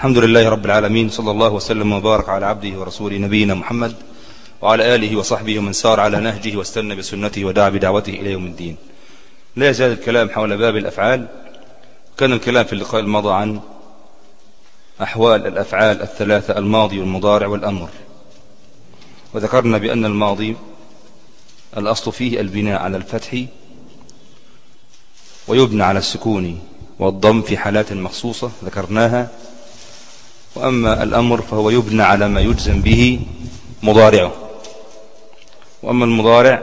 الحمد لله رب العالمين صلى الله وسلم وبارك على عبده ورسوله نبينا محمد وعلى آله وصحبه ومن سار على نهجه واستنى بسنته ودعا بدعوته إلى يوم الدين. لا يزال الكلام حول باب الأفعال كان الكلام في اللقاء الماضي عن أحوال الأفعال الثلاثة الماضي والمضارع والأمر. وذكرنا بأن الماضي الأصل فيه البناء على الفتح ويبنى على السكون والضم في حالات مخصوصة ذكرناها. وأما الأمر فهو يبنى على ما يجزم به مضارعه. وأما المضارع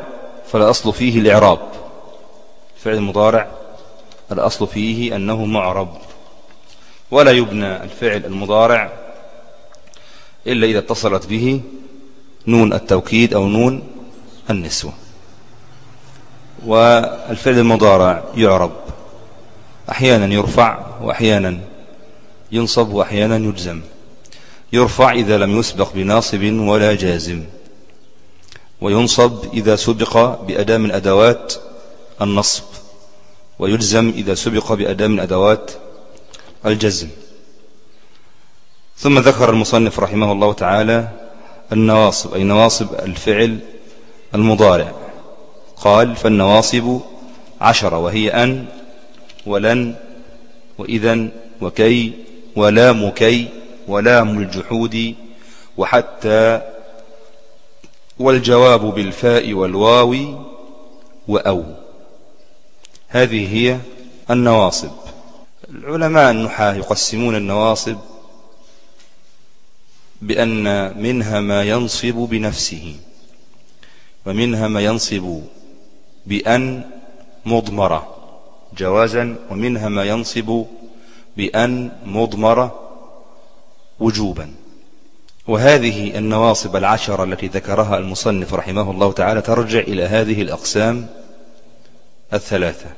فالأصل فيه الإعراب. فعل المضارع الأصل فيه أنه معرب. ولا يبنى الفعل المضارع إلا إذا اتصلت به نون التوكيد أو نون النسوة. والفعل المضارع يعرب. أحيانا يرفع وأحيانا ينصب وأحيانا يجزم. يرفع إذا لم يسبق بناصب ولا جازم. وينصب إذا سبق بأداة من أدوات النصب. ويجزم إذا سبق بأداة من أدوات الجزم. ثم ذكر المصنف رحمه الله تعالى النواصب أي نواصب الفعل المضارع. قال فالنواصب عشرة وهي أن ولن وإذا وكي ولام كي ولام الجحود وحتى والجواب بالفاء والواو وأو. هذه هي النواصب. العلماء النحاة يقسمون النواصب بأن منها ما ينصب بنفسه ومنها ما ينصب بأن مضمرة جوازا ومنها ما ينصب بأن مضمرة وجوبا. وهذه النواصب العشرة التي ذكرها المصنف رحمه الله تعالى ترجع إلى هذه الأقسام الثلاثة.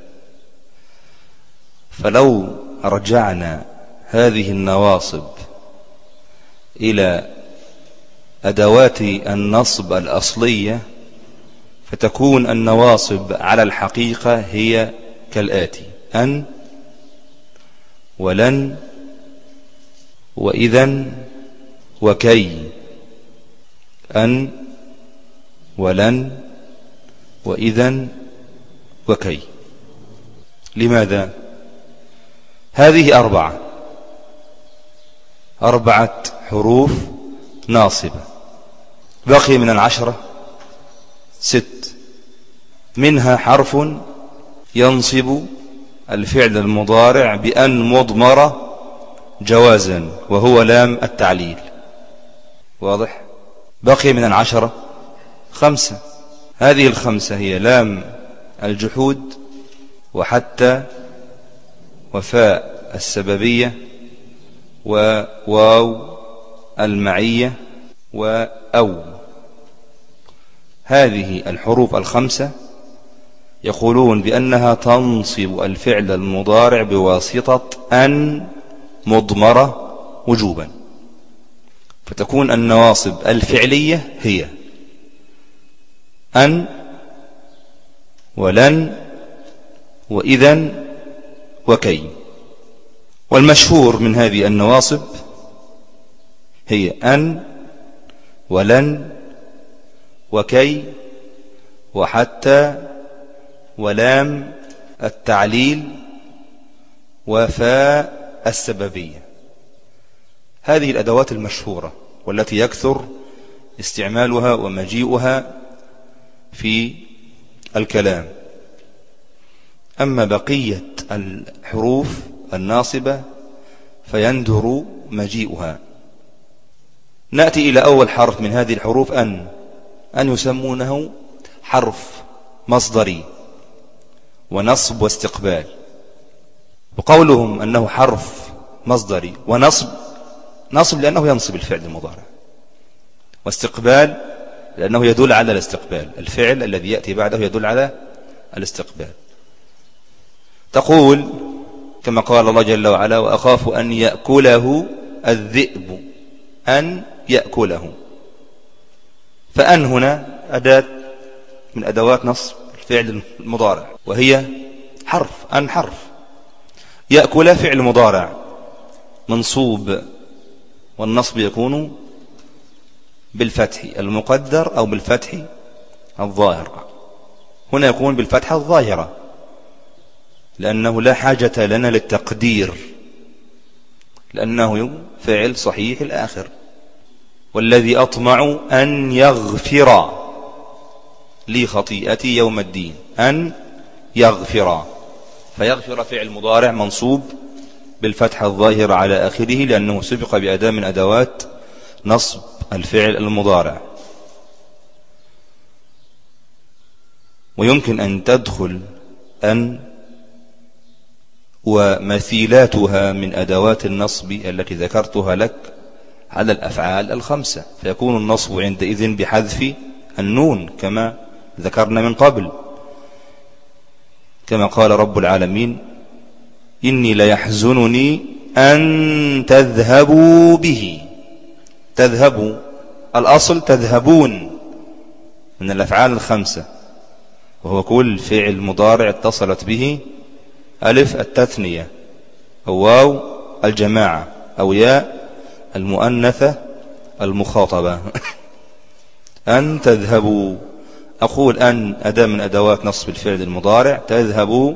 فلو رجعنا هذه النواصب إلى أدوات النصب الأصلية فتكون النواصب على الحقيقة هي كالآتي أن ولن وإذا وكي أن ولن وإذا وكي لماذا؟ هذه أربعة أربعة حروف ناصبة بقي من العشرة ست منها حرف ينصب الفعل المضارع بأن مضمرة جوازا وهو لام التعليل. واضح؟ بقي من العشرة؟ خمسة. هذه الخمسة هي لام الجحود وحتى وفاء السببية وواو المعية وأو. هذه الحروف الخمسة يقولون بأنها تنصب الفعل المضارع بواسطة أن مضمرة وجوبا. فتكون النواصب الفعلية هي أن ولن وإذا وكي. والمشهور من هذه النواصب هي أن ولن وكي وحتى ولام التعليل وفاء السببية. هذه الأدوات المشهورة والتي يكثر استعمالها ومجيئها في الكلام. أما بقية الحروف الناصبة فيندر مجيئها. نأتي إلى أول حرف من هذه الحروف أن. أن يسمونه حرف مصدري ونصب واستقبال. وقولهم أنه حرف مصدري ونصب نصب لأنه ينصب الفعل المضارع واستقبال لأنه يدل على الاستقبال الفعل الذي يأتي بعده يدل على الاستقبال. تقول كما قال الله جل وعلا وأخاف أن يأكله الذئب أن يأكله. فأن هنا أداة من أدوات نصب الفعل المضارع وهي حرف أن حرف. يأكل فعل مضارع. منصوب والنصب يكون بالفتح المقدر أو بالفتح الظاهر. هنا يكون بالفتحة الظاهرة لأنه لا حاجة لنا للتقدير لأنه فعل صحيح الآخر. والذي أطمع أن يغفر لي خطيئتي يوم الدين أن يغفر. فيغفر فعل مضارع منصوب بالفتحة الظاهرة على آخره لأنه سبق بأداة من أدوات نصب الفعل المضارع. ويمكن أن تدخل أن ومثيلاتها من أدوات النصب التي ذكرتها لك على الأفعال الخمسة. فيكون النصب عندئذ بحذف النون كما ذكرنا من قبل. كما قال رب العالمين إني ليحزنني أن تذهبوا به. تذهبوا. الأصل تذهبون من الأفعال الخمسة وهو كل فعل مضارع اتصلت به ألف التثنية أو واو الجماعة أو ياء المؤنثة المخاطبة. أن تذهبوا. أقول أن أداة من أدوات نصب الفعل المضارع تذهبوا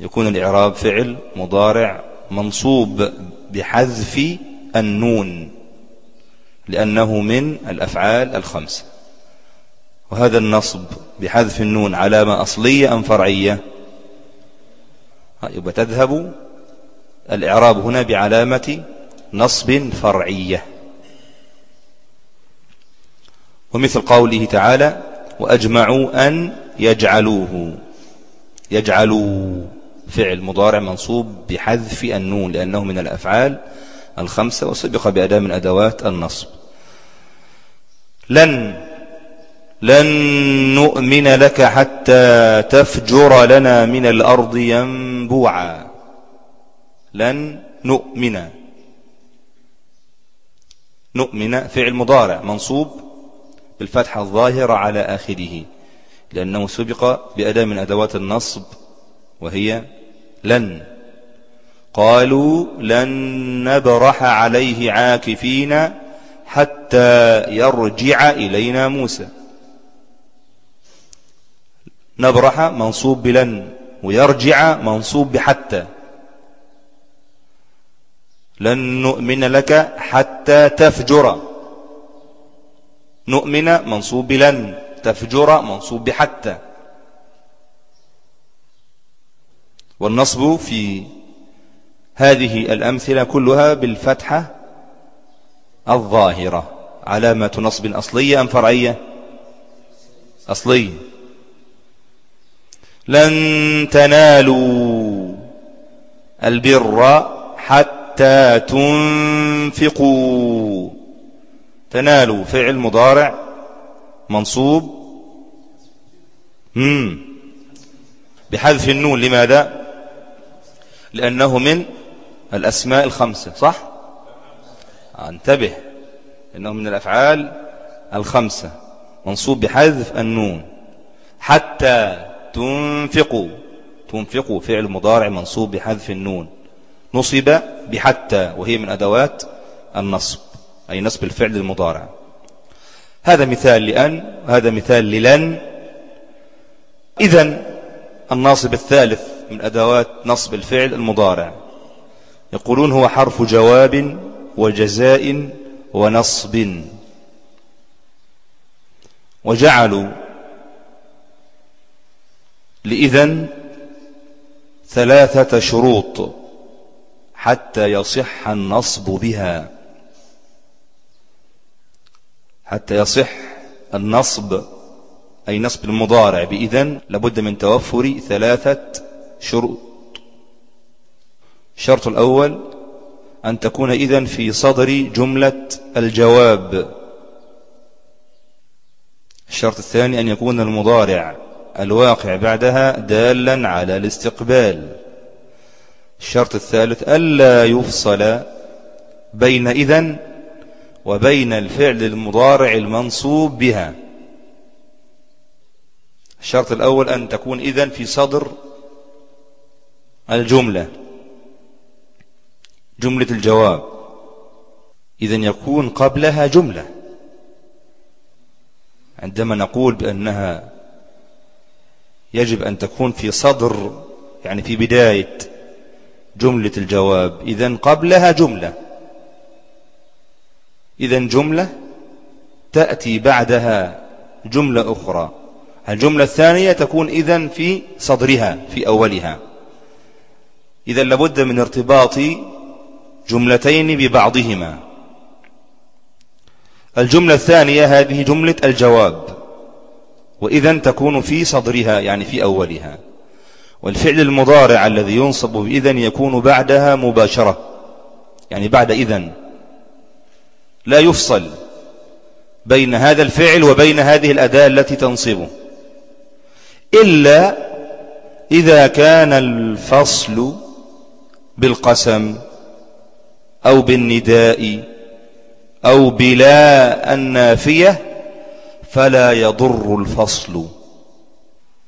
يكون الإعراب فعل مضارع منصوب بحذف النون لأنه من الأفعال الخمسة. وهذا النصب بحذف النون علامة أصلية أم فرعية؟ يبقى تذهب. الإعراب هنا بعلامة نصب فرعية. ومثل قوله تعالى وأجمعوا أن يجعلوه يجعلوا فعل مضارع منصوب بحذف النون لأنه من الأفعال الخمسة وسبق بأداة من أدوات النصب. لن لن نؤمن لك حتى تفجر لنا من الأرض ينبوعا. لن نؤمن. نؤمن فعل مضارع منصوب بالفتحة الظاهرة على آخره لأنه سبق بأداة من أدوات النصب وهي لن. قالوا لن نبرح عليه عاكفين حتى يرجع إلينا موسى. نبرح منصوب بلن ويرجع منصوب بحتى. لن نؤمن لك حتى تفجر. نؤمن منصوب بلن تفجر منصوب بحتى والنصب في هذه الأمثلة كلها بالفتحة الظاهرة علامة نصب أصلية أم فرعية؟ أصلية. لن تنالوا البر حتى تنفقوا. تنالوا فعل مضارع منصوب. مم. بحذف النون لماذا؟ لأنه من الأسماء الخمسة صح؟ انتبه إنه من الأفعال الخمسة. منصوب بحذف النون. حتى تنفقوا تنفقوا فعل مضارع منصوب بحذف النون. نصب بحتى وهي من أدوات النصب. أي نصب الفعل المضارع. هذا مثال لأن هذا مثال للن. إذن الناصب الثالث من أدوات نصب الفعل المضارع. يقولون هو حرف جواب وجزاء ونصب. وجعلوا لإذن ثلاثة شروط حتى يصح النصب بها. حتى يصح النصب أي نصب المضارع بإذن لابد من توفر ثلاثة شروط. الشرط الأول أن تكون إذن في صدر جملة الجواب. الشرط الثاني أن يكون المضارع الواقع بعدها دالا على الاستقبال. الشرط الثالث ألا يفصل بين إذن وبين الفعل المضارع المنصوب بها. الشرط الأول أن تكون إذن في صدر الجملة جملة الجواب. إذا يكون قبلها جملة. عندما نقول بأنها يجب أن تكون في صدر يعني في بداية جملة الجواب إذا قبلها جملة. إذا جملة تأتي بعدها جملة أخرى. الجملة الثانية تكون إذن في صدرها في أولها. إذا لابد من ارتباط جملتين ببعضهما. الجملة الثانية هذه جملة الجواب. وإذا تكون في صدرها يعني في أولها. والفعل المضارع الذي ينصب بإذن يكون بعدها مباشرة يعني بعد إذن. لا يفصل بين هذا الفعل وبين هذه الأداة التي تنصبه. إلا إذا كان الفصل بالقسم أو بالنداء أو بلا النافية فلا يضر الفصل.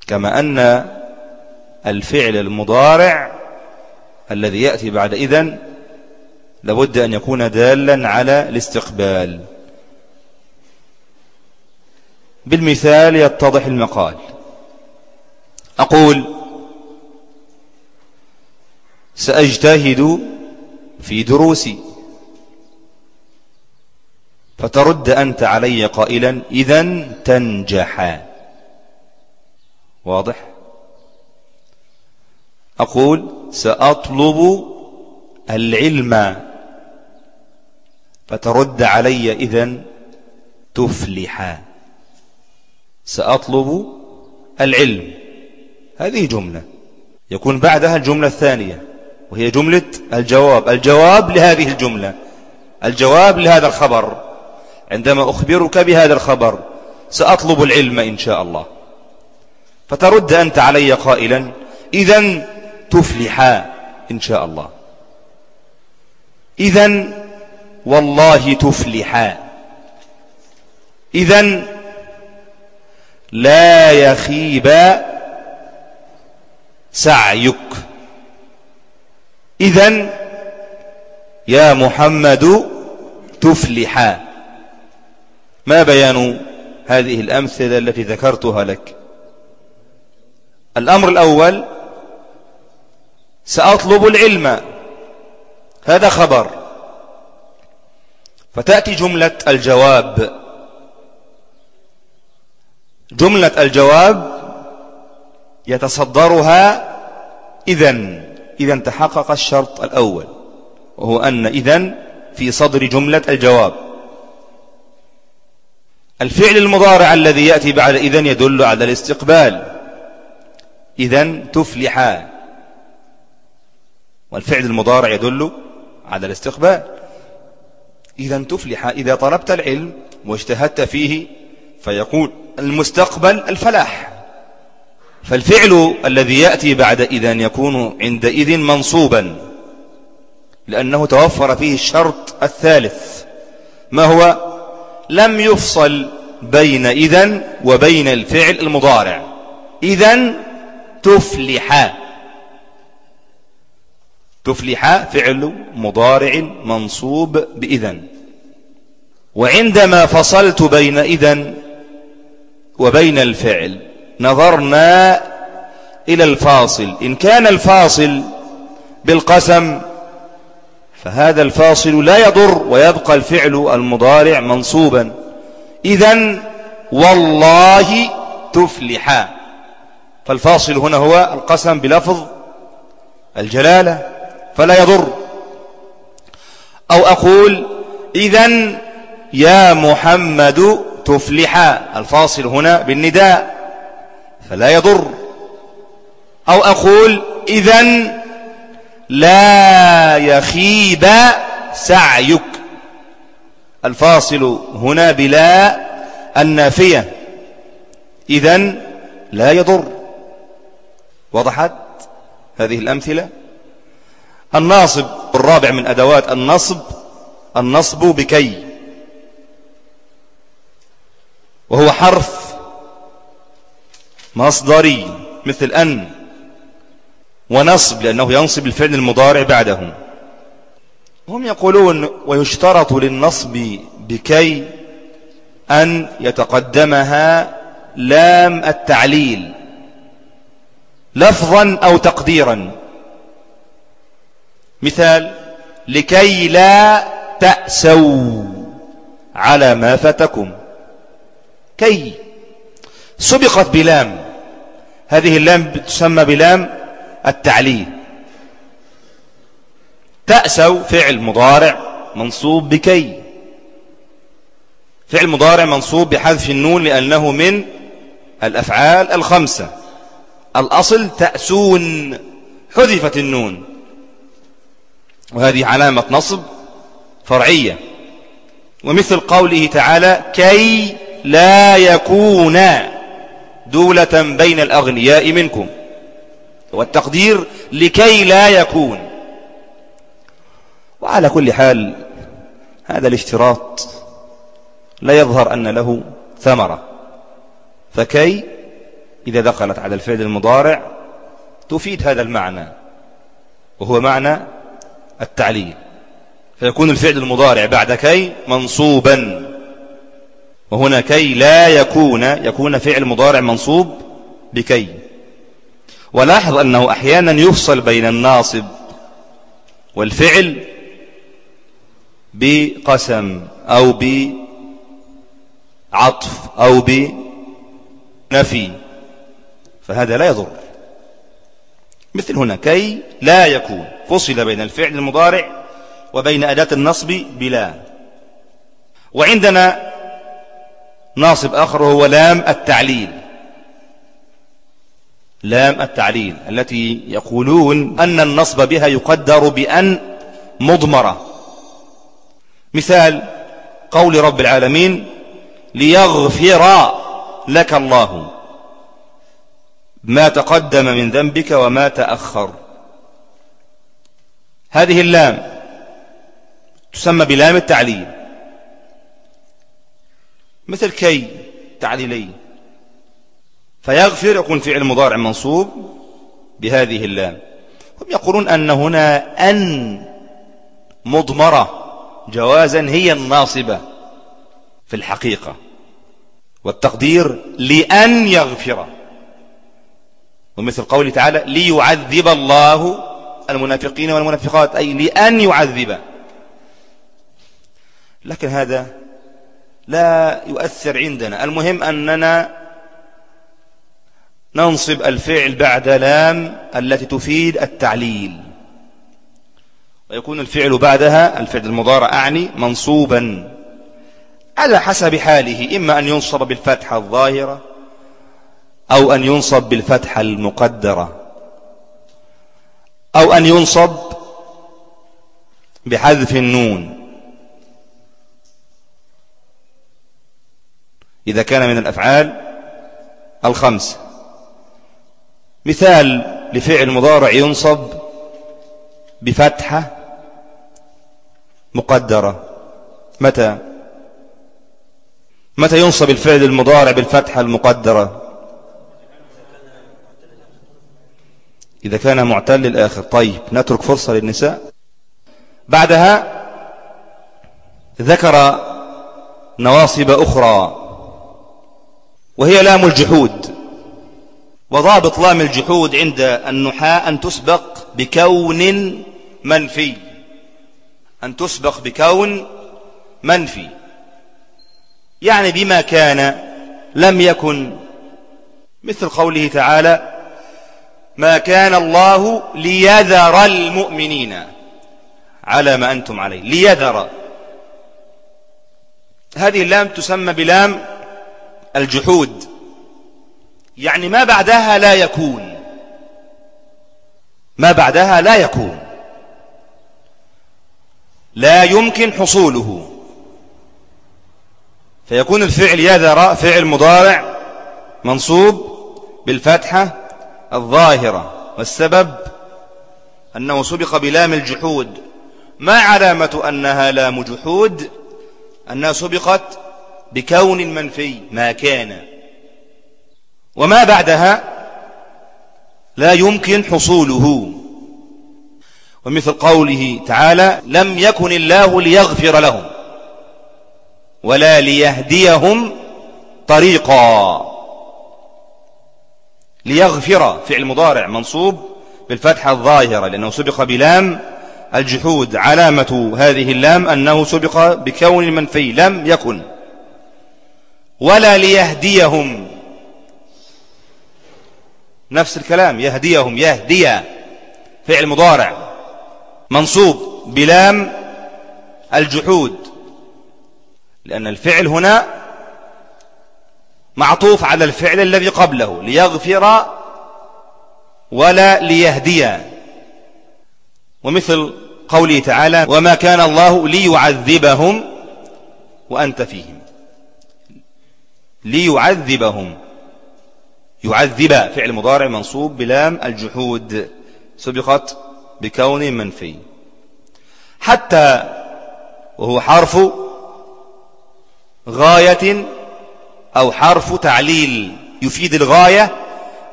كما أن الفعل المضارع الذي يأتي بعد إذن لابد أن يكون دالا على الاستقبال. بالمثال يتضح المقال. أقول سأجتهد في دروسي. فترد أنت علي قائلا إذا تنجح. واضح؟ أقول سأطلب العلم. فترد علي إذا تفلح. سأطلب العلم. هذه جملة. يكون بعدها الجملة الثانية وهي جملة الجواب. الجواب لهذه الجملة. الجواب لهذا الخبر. عندما أخبرك بهذا الخبر سأطلب العلم إن شاء الله. فترد أنت علي قائلا إذا تفلحا إن شاء الله. إذا والله تفلحا إذا لا يخيب سعيك. إذا يا محمد تفلحا ما بيان هذه الأمثلة التي ذكرتها لك؟ الأمر الأول سأطلب العلم. هذا خبر. فتأتي جملة الجواب. جملة الجواب يتصدرها إذن إذا تحقق الشرط الأول وهو أن إذن في صدر جملة الجواب. الفعل المضارع الذي يأتي بعد إذن يدل على الاستقبال. إذن تفلح. والفعل المضارع يدل على الاستقبال. إذا تفلح إذا طلبت العلم واجتهدت فيه فيقول المستقبل الفلاح. فالفعل الذي يأتي بعد إذن يكون عندئذ منصوبا لأنه توفر فيه الشرط الثالث ما هو؟ لم يفصل بين إذن وبين الفعل المضارع. إذن تفلح. تفلح فعل مضارع منصوب بإذن. وعندما فصلت بين إذن وبين الفعل نظرنا إلى الفاصل. إن كان الفاصل بالقسم فهذا الفاصل لا يضر ويبقى الفعل المضارع منصوبا. إذا والله تفلح. فالفاصل هنا هو القسم بلفظ الجلالة فلا يضر. أو أقول إذا يا محمد تفلح. الفاصل هنا بالنداء. فلا يضر. أو أقول إذا لا يخيب سعيك. الفاصل هنا بلا النافية. إذا لا يضر. وضحت هذه الأمثلة؟ الناصب الرابع من أدوات النصب. النصب بكي. وهو حرف مصدري مثل أن ونصب لأنه ينصب الفعل المضارع بعده. هم يقولون ويشترط للنصب بكي أن يتقدمها لام التعليل لفظا أو تقديرا. مثال لكي لا تأسوا على ما فاتكم. كي سبقت بلام. هذه اللام تسمى بلام التعليل. تأسوا فعل مضارع منصوب بكي. فعل مضارع منصوب بحذف النون لأنه من الأفعال الخمسة. الأصل تأسون حذفت النون. وهذه علامة نصب فرعية. ومثل قوله تعالى كي لا يكون دولة بين الأغنياء منكم. والتقدير لكي لا يكون. وعلى كل حال هذا الاشتراط لا يظهر أن له ثمرة. فكي إذا دخلت على الفعل المضارع تفيد هذا المعنى وهو معنى التعليل. فيكون الفعل المضارع بعد كي منصوبا. وهنا كي لا يكون يكون فعل مضارع منصوب بكي. ولاحظ أنه أحيانا يفصل بين الناصب والفعل بقسم أو بعطف أو بنفي فهذا لا يضر. مثل هنا كي لا يكون فصل بين الفعل المضارع وبين أداة النصب بلا. وعندنا ناصب آخر هو لام التعليل. لام التعليل التي يقولون أن النصب بها يقدر بأن مضمرة. مثال قول رب العالمين ليغفر لك الله ما تقدم من ذنبك وما تأخر. هذه اللام تسمى بلام التعليل. مثل كي تعليلي. فيغفر يكون فعل مضارع منصوب بهذه اللام. هم يقولون أن هنا أن مضمرة جوازا هي الناصبة في الحقيقة. والتقدير لأن يغفر. ومثل قوله تعالى ليعذب الله المنافقين والمنافقات أي لأن يعذب. لكن هذا لا يؤثر عندنا. المهم أننا ننصب الفعل بعد لام التي تفيد التعليل. ويكون الفعل بعدها الفعل المضارع أعني منصوبا. على حسب حاله إما أن ينصب بالفتحة الظاهرة أو أن ينصب بالفتحة المقدرة أو أن ينصب بحذف النون. إذا كان من الأفعال الخمس. مثال لفعل مضارع ينصب بفتحة مقدرة. متى؟ متى ينصب الفعل المضارع بالفتحة المقدرة؟ إذا كان معتل الآخر طيب نترك فرصة للنساء. بعدها ذكر نواصب أخرى. وهي لام الجحود. وضابط لام الجحود عند النحاة أن تسبق بكون منفي. أن تسبق بكون منفي. يعني بما كان لم يكن مثل قوله تعالى ما كان الله ليذر المؤمنين على ما أنتم عليه. ليذر. هذه اللام تسمى بلام الجحود. يعني ما بعدها لا يكون. ما بعدها لا يكون. لا يمكن حصوله. فيكون الفعل يذر فعل مضارع منصوب بالفتحة الظاهرة. والسبب؟ أنه سبق بلام الجحود. ما علامة أنها لام جحود؟ أنها سبقت بكون منفي ما كان. وما بعدها لا يمكن حصوله. ومثل قوله تعالى لم يكن الله ليغفر لهم ولا ليهديهم طريقا. ليغفر فعل مضارع منصوب بالفتحة الظاهرة لأنه سبق بلام الجحود علامة هذه اللام أنه سبق بكون المنفي لم يكن. ولا ليهديهم. نفس الكلام يهديهم يهدي. فعل مضارع. منصوب بلام الجحود. لأن الفعل هنا معطوف على الفعل الذي قبله. ليغفر ولا ليهدي. ومثل قوله تعالى وما كان الله ليعذبهم وأنت فيهم. ليعذبهم. يعذب فعل مضارع منصوب بلام الجحود. سبقت بكون منفي. حتى وهو حرف غاية أو حرف تعليل. يفيد الغاية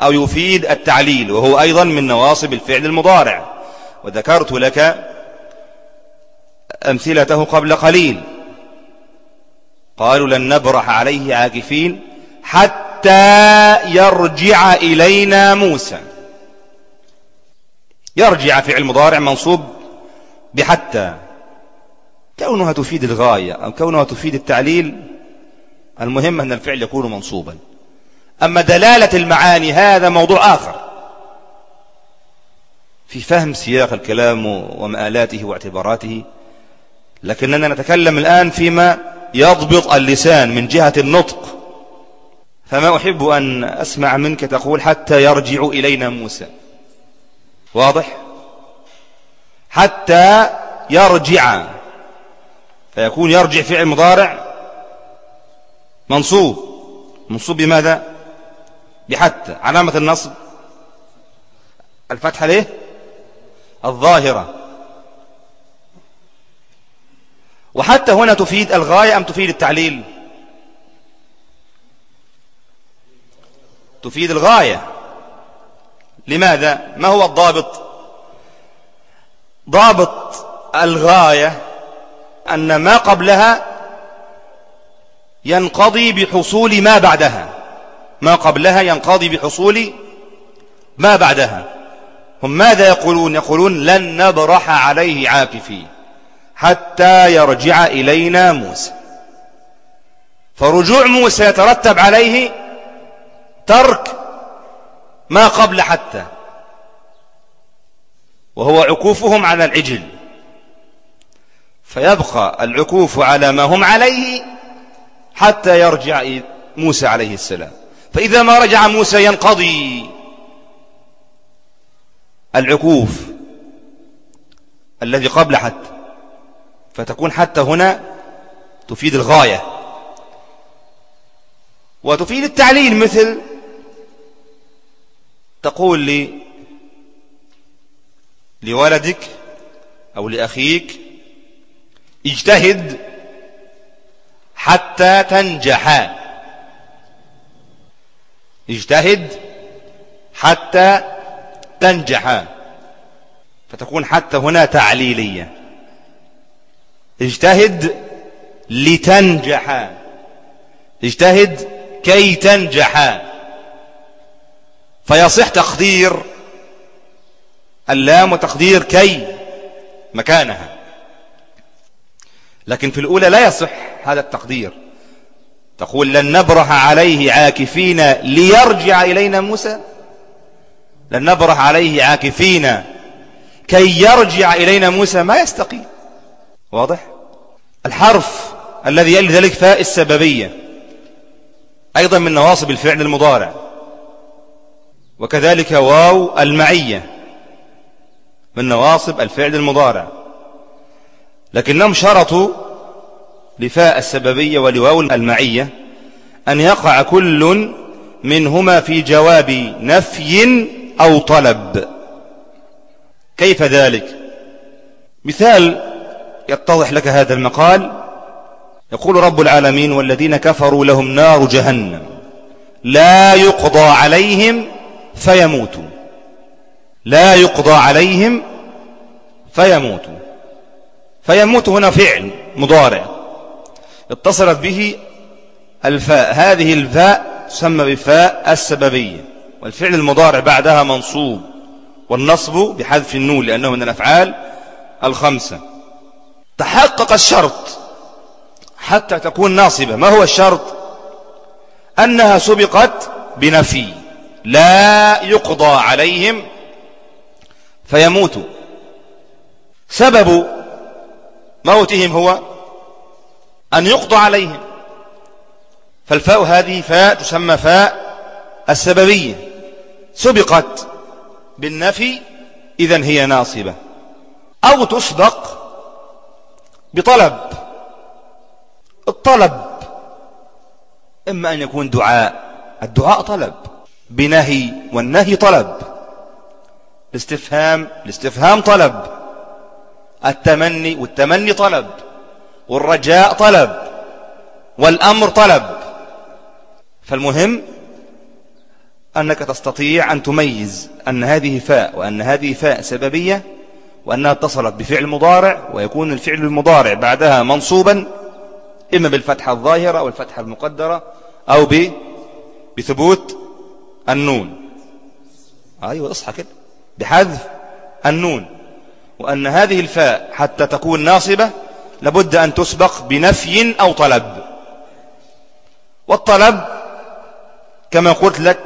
أو يفيد التعليل. وهو أيضا من نواصب الفعل المضارع. وذكرت لك أمثلته قبل قليل. قالوا لن نبرح عليه عاكفين حتى يرجع إلينا موسى. يرجع فعل مضارع منصوب بحتى. كونها تفيد الغاية أو كونها تفيد التعليل المهم أن الفعل يكون منصوبا. أما دلالة المعاني هذا موضوع آخر. في فهم سياق الكلام ومآلاته واعتباراته لكننا نتكلم الآن فيما يضبط اللسان من جهة النطق. فما أحب أن أسمع منك تقول حتى يرجع إلينا موسى. واضح؟ حتى يرجع. فيكون يرجع فعل مضارع؟ منصوب. منصوب بماذا؟ بحتى. علامة النصب. الفتحة ليه؟ الظاهرة. وحتى هنا تفيد الغاية أم تفيد التعليل؟ تفيد الغاية. لماذا؟ ما هو الضابط؟ ضابط الغاية أن ما قبلها ينقضي بحصول ما بعدها. ما قبلها ينقضي بحصول ما بعدها. هم ماذا يقولون؟ يقولون لن نبرح عليه عاكفين. حتى يرجع إلينا موسى. فرجوع موسى يترتب عليه ترك ما قبل حتى وهو عكوفهم على العجل. فيبقى العكوف على ما هم عليه حتى يرجع موسى عليه السلام. فإذا ما رجع موسى ينقضي العكوف الذي قبل حتى. فتكون حتى هنا تفيد الغاية. وتفيد التعليل مثل تقول لي لولدك أو لأخيك اجتهد حتى تنجح. اجتهد حتى تنجح. فتكون حتى هنا تعليلية. اجتهد لتنجح. اجتهد كي تنجح. فيصح تقدير اللام وتقدير كي مكانها. لكن في الأولى لا يصح هذا التقدير. تقول لن نبرح عليه عاكفين ليرجع إلينا موسى. لن نبرح عليه عاكفين كي يرجع إلينا موسى ما يستقيم. واضح؟ الحرف الذي يلي ذلك فاء السببية أيضا من نواصب الفعل المضارع وكذلك واو المعية من نواصب الفعل المضارع. لكنهم شرطوا لفاء السببية ولواو المعية أن يقع كل منهما في جواب نفي أو طلب. كيف ذلك؟ مثال يتضح لك هذا المقال؟ يقول رب العالمين والذين كفروا لهم نار جهنم. لا يقضى عليهم فيموتوا. لا يقضى عليهم فيموت فيموت هنا فعل مضارع. اتصلت به الفاء. هذه الفاء تسمى بفاء السببية. والفعل المضارع بعدها منصوب. والنصب بحذف النون لأنه من الأفعال الخمسة. تحقق الشرط حتى تكون ناصبة. ما هو الشرط؟ أنها سبقت بنفي لا يقضى عليهم فيموتوا سبب موتهم هو أن يقضى عليهم. فالفاء هذه فاء تسمى فاء السببية. سبقت بالنفي إذن هي ناصبة. أو تسبق بطلب. الطلب. إما أن يكون دعاء. الدعاء طلب. بنهي والنهي طلب. الاستفهام الاستفهام طلب. التمني والتمني طلب. والرجاء طلب. والأمر طلب. فالمهم أنك تستطيع أن تميز أن هذه فاء وأن هذه فاء سببية وأنها اتصلت بفعل مضارع ويكون الفعل المضارع بعدها منصوبا إما بالفتحة الظاهرة أو الفتحة المقدرة أو ب بثبوت النون. أيوة اصحى كده. بحذف النون. وأن هذه الفاء حتى تكون ناصبة لابد أن تسبق بنفي أو طلب. والطلب كما قلت لك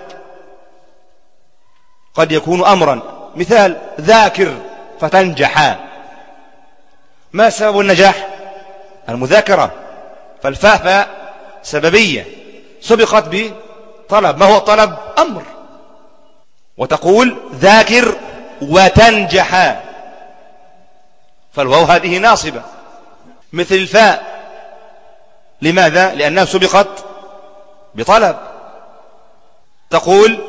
قد يكون أمرا. مثال ذاكر. فتنجح. ما سبب النجاح؟ المذاكرة. فالفاء فاء سببية. سبقت بطلب. ما هو الطلب أمر. وتقول ذاكر وتنجح. فالواو هذه ناصبة. مثل الفاء. لماذا؟ لأنها سبقت بطلب. تقول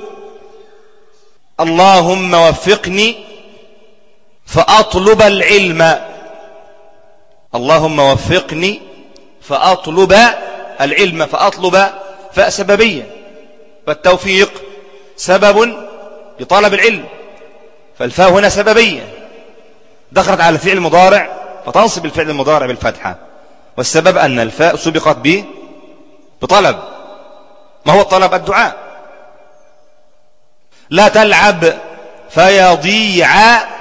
اللهم وفقني فأطلب العلم. اللهم وفقني فأطلب العلم فأطلب فسببية فالتوفيق سبب لطلب العلم. فالفاء هنا سببية دخلت على الفعل المضارع فتنصب الفعل المضارع بالفتحة. والسبب أن الفاء سبقت به بطلب. ما هو الطلب؟ الدعاء. لا تلعب فيضيع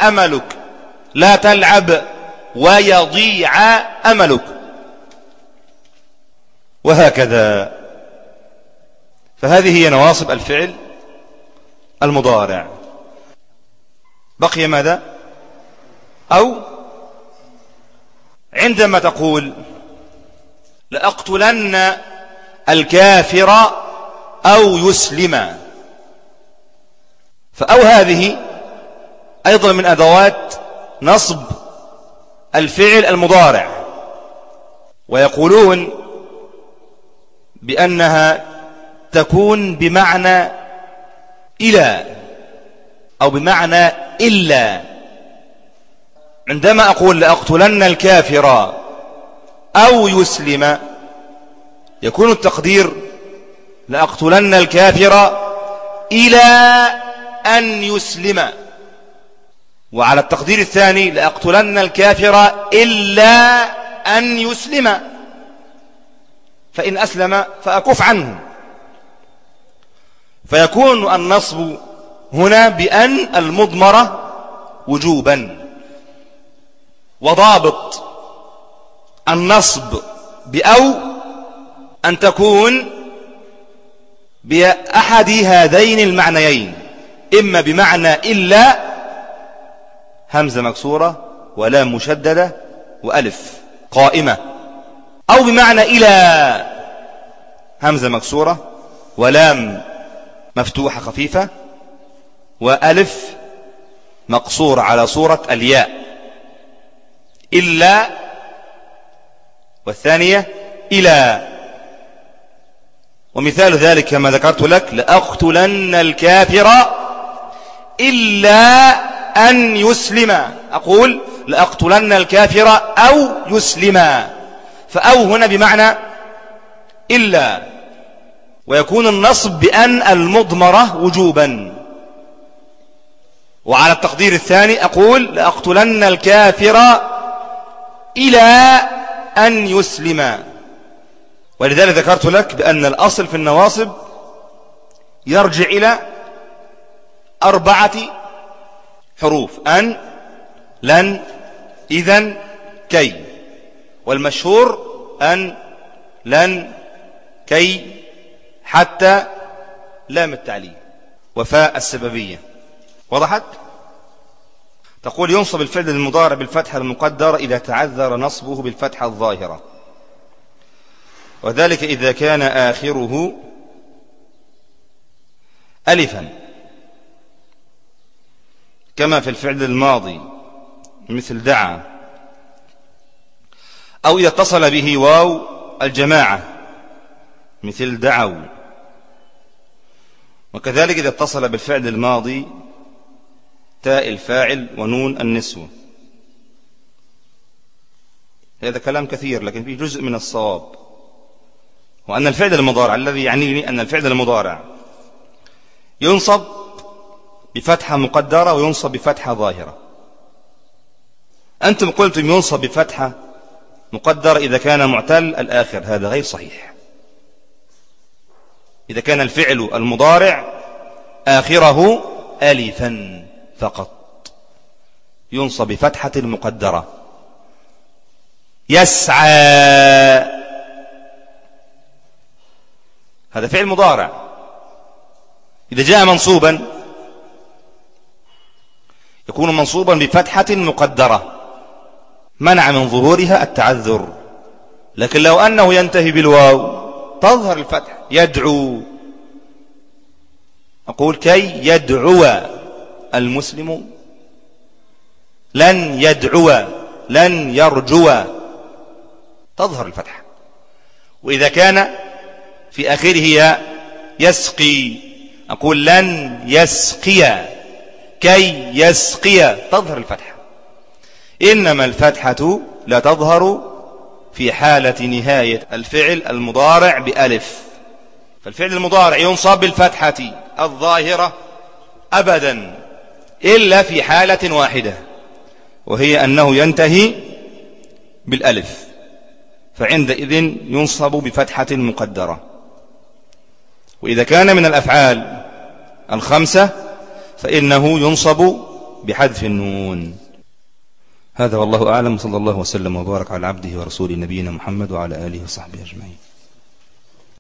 أملك. لا تلعب ويضيع أملك. وهكذا. فهذه هي نواصب الفعل المضارع. بقي ماذا؟ أو عندما تقول لأقتلن الكافر أو يسلم. فأو هذه أيضا من أدوات نصب الفعل المضارع. ويقولون بأنها تكون بمعنى إلى أو بمعنى إلا. عندما أقول لأقتلن الكافر أو يسلم يكون التقدير لأقتلن الكافر إلى أن يسلم. وعلى التقدير الثاني لأقتلن الكافر إلا أن يسلم. فإن أسلم فأكف عنه. فيكون النصب هنا بأن المضمرة وجوبا. وضابط النصب بأو أن تكون بأحد هذين المعنيين. إما بمعنى إلا همزة مكسورة ولا مشددة وألف قائمة. أو بمعنى إلى همزة مكسورة ولام مفتوحة خفيفة وألف مقصورة على صورة الياء. إلا والثانية إلى. ومثال ذلك كما ذكرت لك لأقتلن الكافر إلا أن يسلم. أقول لأقتلن الكافر أو يسلم. فأو هنا بمعنى إلا. ويكون النصب بأن المضمرة وجوبا. وعلى التقدير الثاني أقول لأقتلن الكافر إلى أن يسلم. ولذلك ذكرت لك بأن الأصل في النواصب يرجع إلى أربعة حروف. أن لن إذن كي. والمشهور أن لن كي حتى لام التعليم وفاء السببية. وضحت؟ تقول ينصب الفعل المضارع بالفتحة المقدرة إذا تعذر نصبه بالفتحة الظاهرة. وذلك إذا كان آخره ألفا. كما في الفعل الماضي مثل دعا. أو اتصل به واو الجماعة مثل دعوا. وكذلك إذا اتصل بالفعل الماضي تاء الفاعل ونون النسوة هذا كلام كثير لكن فيه جزء من الصواب. وأن الفعل المضارع الذي يعنيني أن الفعل المضارع ينصب بفتحة مقدرة وينصب بفتحة ظاهرة. أنتم قلتم ينصب بفتحة مقدرة إذا كان معتل الآخر هذا غير صحيح. إذا كان الفعل المضارع آخره ألفا فقط. ينصب بفتحة مقدرة يسعى. هذا فعل مضارع. إذا جاء منصوبا يكون منصوبا بفتحة مقدرة. منع من ظهورها التعذر. لكن لو أنه ينتهي بالواو تظهر الفتح يدعو. أقول كي يدعو المسلم. لن يدعو لن يرجو. تظهر الفتحة. وإذا كان في آخره يسقي أقول لن يسقي. كي يسقي. تظهر الفتحة. إنما الفتحة لا تظهر في حالة نهاية الفعل المضارع بألف. فالفعل المضارع ينصب بالفتحة الظاهرة أبدا إلا في حالة واحدة وهي أنه ينتهي بالألف. فعندئذ ينصب بفتحة مقدرة. وإذا كان من الأفعال الخمسة فإنه ينصب بحذف النون. هذا والله أعلم. صلى الله وسلم وبارك على عبده ورسوله نبينا محمد وعلى آله وصحبه أجمعين.